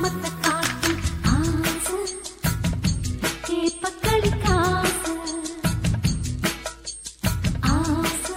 காமத்தை காட்டும் ஆசை கேப்பக்களி காசு. ஆசை.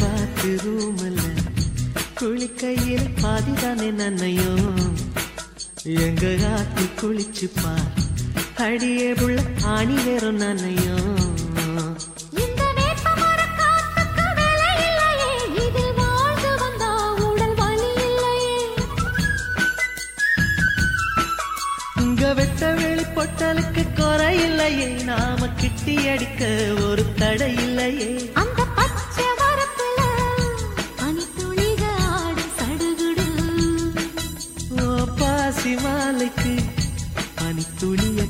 பாத்து ரூமல்ல. குளிக்கையில் பாதிதானே நன்னையோ எங்க ஆத்தி குளிச்சுப்பா. பார் அடியே புள்ள ஆணி வேறும் நன்னையோ வெட்ட வெளி பொட்டலுக்கு குறையில்லையே நாம கிட்டி அடிக்க ஒரு தடை இல்லையே. அந்த பச்சை மாலை மாலைக்கு பனித்துளிய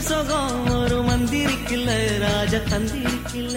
சுகம் ஒரு மந்திரிக்கில்ல ராஜ தந்திரிக்கில்ல.